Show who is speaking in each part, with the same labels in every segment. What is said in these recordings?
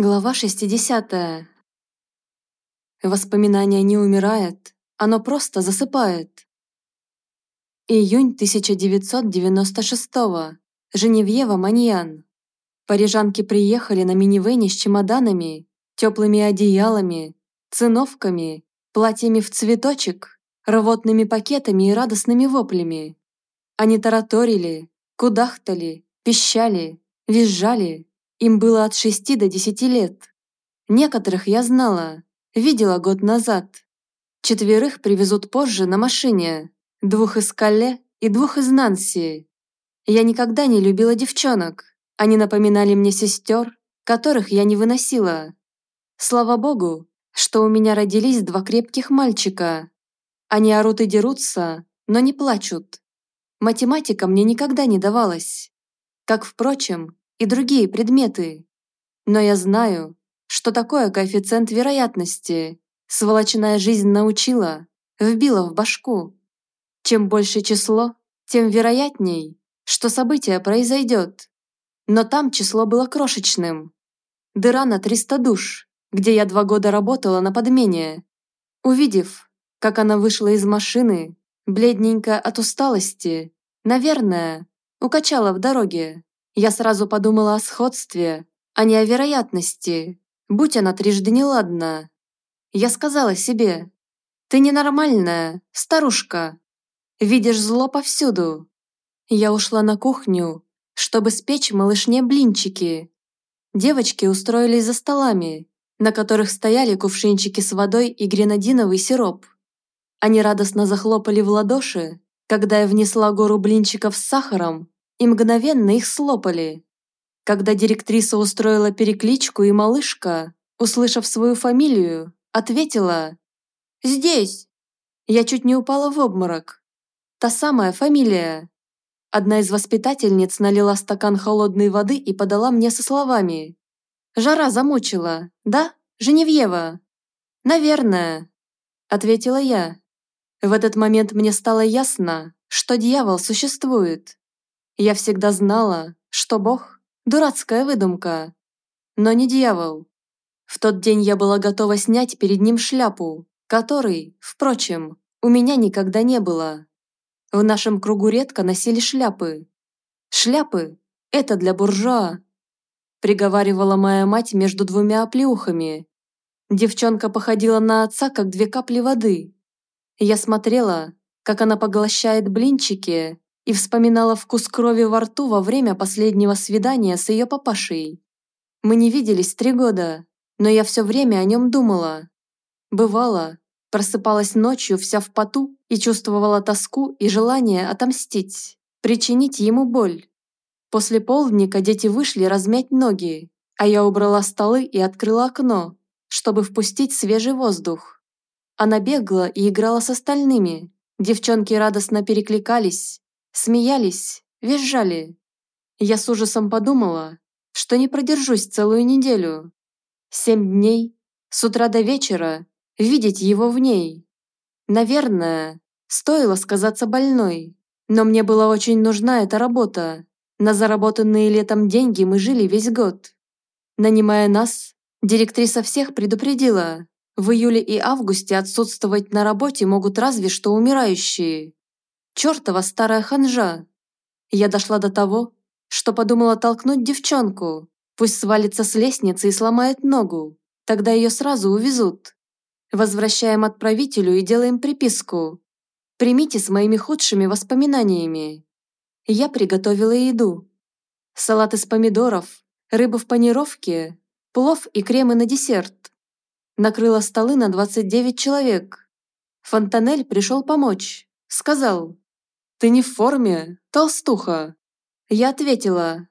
Speaker 1: Глава 60. Воспоминание не умирает, оно просто засыпает. Июнь 1996 -го. Женевьева Маньян. Парижанки приехали на минивэне с чемоданами, теплыми одеялами, циновками, платьями в цветочек, рвотными пакетами и радостными воплями. Они тараторили, кудахтали, пищали, визжали, им было от шести до десяти лет. Некоторых я знала, видела год назад. Четверых привезут позже на машине, двух из Калле и двух из Нанси. Я никогда не любила девчонок. Они напоминали мне сестер, которых я не выносила. Слава богу, что у меня родились два крепких мальчика. Они орут и дерутся, но не плачут. Математика мне никогда не давалась. Как, впрочем, и другие предметы. Но я знаю, что такое коэффициент вероятности. Сволочная жизнь научила, вбила в башку. Чем больше число, тем вероятней, что событие произойдет. Но там число было крошечным. Дыра на 300 душ, где я два года работала на подмене. Увидев, как она вышла из машины, бледненькая от усталости, наверное, укачала в дороге. Я сразу подумала о сходстве, а не о вероятности, будь она трижды неладна. Я сказала себе, «Ты ненормальная, старушка. Видишь зло повсюду». Я ушла на кухню, чтобы спечь малышне блинчики. Девочки устроились за столами, на которых стояли кувшинчики с водой и гренадиновый сироп. Они радостно захлопали в ладоши, когда я внесла гору блинчиков с сахаром и мгновенно их слопали. Когда директриса устроила перекличку, и малышка, услышав свою фамилию, ответила «Здесь!» Я чуть не упала в обморок. Та самая фамилия. Одна из воспитательниц налила стакан холодной воды и подала мне со словами «Жара замучила, да, Женевьева?» «Наверное», — ответила я. В этот момент мне стало ясно, что дьявол существует. Я всегда знала, что Бог – дурацкая выдумка, но не дьявол. В тот день я была готова снять перед ним шляпу, которой, впрочем, у меня никогда не было. В нашем кругу редко носили шляпы. Шляпы – это для буржуа. Приговаривала моя мать между двумя оплеухами. Девчонка походила на отца, как две капли воды. Я смотрела, как она поглощает блинчики, и вспоминала вкус крови во рту во время последнего свидания с ее папашей. Мы не виделись три года, но я все время о нем думала. Бывало, просыпалась ночью вся в поту и чувствовала тоску и желание отомстить, причинить ему боль. После полдника дети вышли размять ноги, а я убрала столы и открыла окно, чтобы впустить свежий воздух. Она бегала и играла с остальными. Девчонки радостно перекликались, смеялись, визжали. Я с ужасом подумала, что не продержусь целую неделю. Семь дней, с утра до вечера, видеть его в ней. Наверное, стоило сказаться больной, но мне была очень нужна эта работа. На заработанные летом деньги мы жили весь год. Нанимая нас, директриса всех предупредила, в июле и августе отсутствовать на работе могут разве что умирающие. Чёртова старая ханжа. Я дошла до того, что подумала толкнуть девчонку. Пусть свалится с лестницы и сломает ногу. Тогда ее сразу увезут. Возвращаем отправителю и делаем приписку. Примите с моими худшими воспоминаниями. Я приготовила еду. Салат из помидоров, рыба в панировке, плов и кремы на десерт. Накрыла столы на 29 человек. Фонтанель пришел помочь. Сказал, «Ты не в форме, толстуха!» Я ответила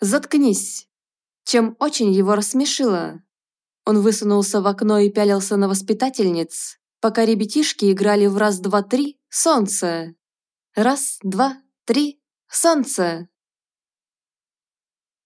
Speaker 1: «Заткнись!» чем очень его рассмешило. Он высунулся в окно и пялился на воспитательниц, пока ребятишки играли в раз-два-три «Солнце!» Раз, два, три, солнце!